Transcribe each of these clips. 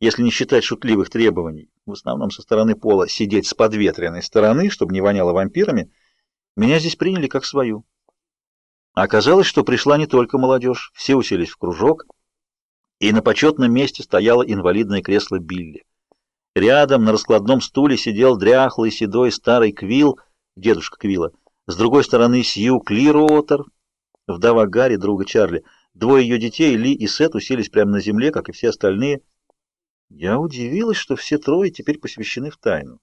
если не считать шутливых требований, в основном со стороны пола, сидеть с подветренной стороны, чтобы не воняло вампирами, меня здесь приняли как свою. Оказалось, что пришла не только молодежь, все уселись в кружок, и на почетном месте стояло инвалидное кресло Билли. Рядом на раскладном стуле сидел дряхлый седой старый Квилл, дедушка Квилла. С другой стороны Сью Клируотер, вдова Гарри, друга Чарли. Двое ее детей, Ли и Сет, уселись прямо на земле, как и все остальные. Я удивилась, что все трое теперь посвящены в тайну.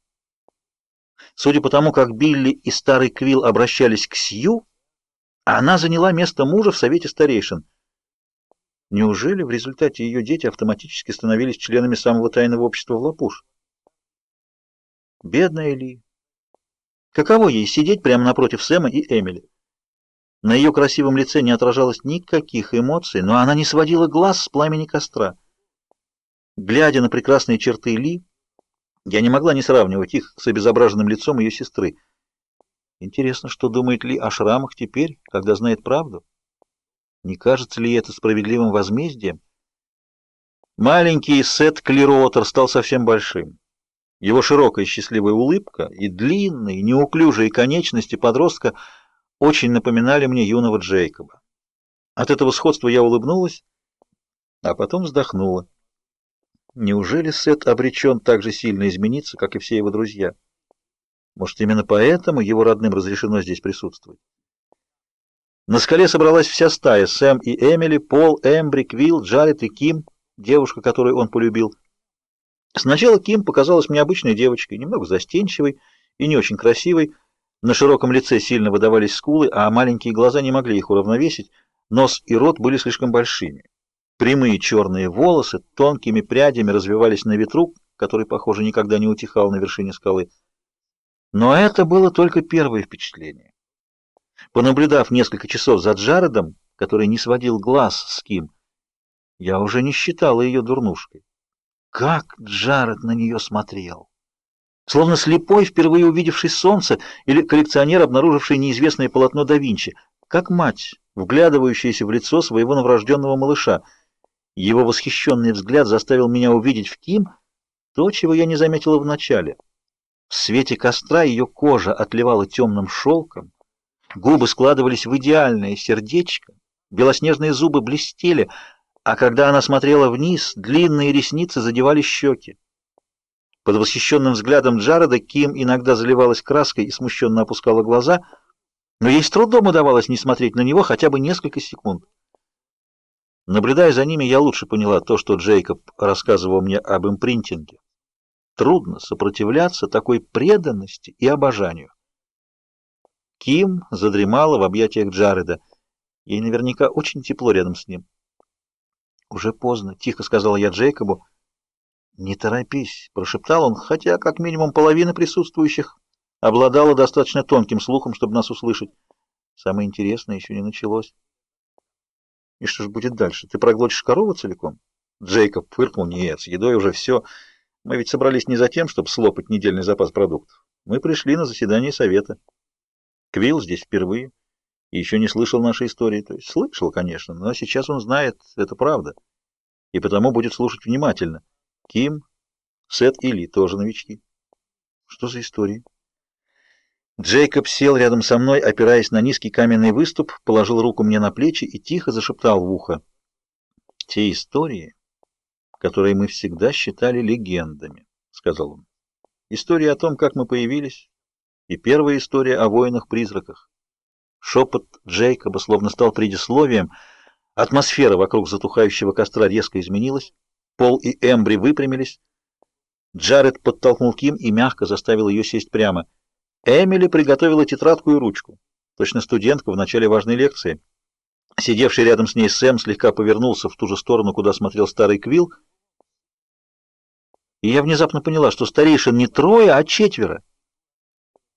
Судя по тому, как Билли и старый Квилл обращались к Сью, она заняла место мужа в совете старейшин. Неужели в результате ее дети автоматически становились членами самого тайного общества в Лапуш? Бедная Ли. Каково ей сидеть прямо напротив Сэма и Эмили? На ее красивом лице не отражалось никаких эмоций, но она не сводила глаз с пламени костра. Глядя на прекрасные черты Ли, я не могла не сравнивать их с обезображенным лицом ее сестры. Интересно, что думает Ли о шрамах теперь, когда знает правду? Не кажется ли это справедливым возмездием? Маленький Сет Клируотер стал совсем большим. Его широкая счастливая улыбка и длинные, неуклюжие конечности подростка очень напоминали мне юного Джейкоба. От этого сходства я улыбнулась, а потом вздохнула. Неужели Сет обречен так же сильно измениться, как и все его друзья? Может, именно поэтому его родным разрешено здесь присутствовать? На скале собралась вся стая: Сэм и Эмили, Пол, Эмбри, Квилл, Джаред и Ким, девушка, которую он полюбил. Сначала Ким показалась мне обычной девочкой, немного застенчивой и не очень красивой. На широком лице сильно выдавались скулы, а маленькие глаза не могли их уравновесить. Нос и рот были слишком большими. Прямые черные волосы тонкими прядями развивались на ветру, который, похоже, никогда не утихал на вершине скалы. Но это было только первое впечатление. Понаблюдав несколько часов за Джаредом, который не сводил глаз с Ким, я уже не считала ее дурнушкой. Как Джаред на нее смотрел! Словно слепой, впервые увидевший солнце, или коллекционер, обнаруживший неизвестное полотно да Винчи, как мать, вглядывающаяся в лицо своего новорожденного малыша. Его восхищенный взгляд заставил меня увидеть в Ким то, чего я не заметила вначале. В свете костра ее кожа отливала темным шелком, Губы складывались в идеальное сердечко, белоснежные зубы блестели, а когда она смотрела вниз, длинные ресницы задевали щеки. Под восхищенным взглядом Джареда Ким иногда заливалась краской и смущенно опускала глаза, но ей с трудом удавалось не смотреть на него хотя бы несколько секунд. Наблюдая за ними, я лучше поняла то, что Джейкоб рассказывал мне об импринтинге. Трудно сопротивляться такой преданности и обожанию. Ким задремала в объятиях Джареда. Ей наверняка очень тепло рядом с ним. «Уже поздно», — тихо сказала я Джейкобу. «Не торопись», — прошептал он, хотя как минимум половина присутствующих обладала достаточно тонким слухом, чтобы нас услышать. Самое интересное еще не началось. «И что же будет дальше? Ты проглотишь корову целиком?» Джейкоб фыркнул. «Нет, с едой уже все. Мы ведь собрались не за тем, чтобы слопать недельный запас продуктов. Мы пришли на заседание совета». Квилл здесь впервые и еще не слышал нашей истории. То есть слышал, конечно, но сейчас он знает, это правда, и потому будет слушать внимательно. Ким, Сет и Ли тоже новички. Что за истории? Джейкоб сел рядом со мной, опираясь на низкий каменный выступ, положил руку мне на плечи и тихо зашептал в ухо. «Те истории, которые мы всегда считали легендами», — сказал он. «История о том, как мы появились, и первая история о воинах-призраках. Шепот Джейкоба словно стал предисловием. Атмосфера вокруг затухающего костра резко изменилась. Пол и Эмбри выпрямились. Джаред подтолкнул Ким и мягко заставил ее сесть прямо. Эмили приготовила тетрадку и ручку. Точно студентка в начале важной лекции. Сидевший рядом с ней Сэм слегка повернулся в ту же сторону, куда смотрел старый Квилл. И я внезапно поняла, что старейшин не трое, а четверо.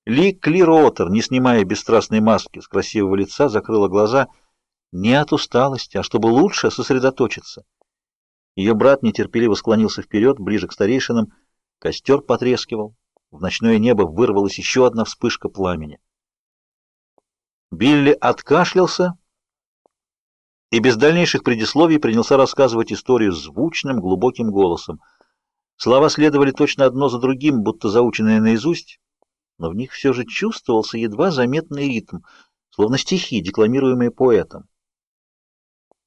Ли Клиротер, не снимая бесстрастной маски с красивого лица, закрыла глаза не от усталости, а чтобы лучше сосредоточиться. Ее брат нетерпеливо склонился вперед, ближе к старейшинам. Костер потрескивал. В ночное небо вырвалась еще одна вспышка пламени. Билли откашлялся и без дальнейших предисловий принялся рассказывать историю звучным, глубоким голосом — Слова следовали точно одно за другим, будто заученные наизусть, но в них все же чувствовался едва заметный ритм, словно стихи, декламируемые поэтом.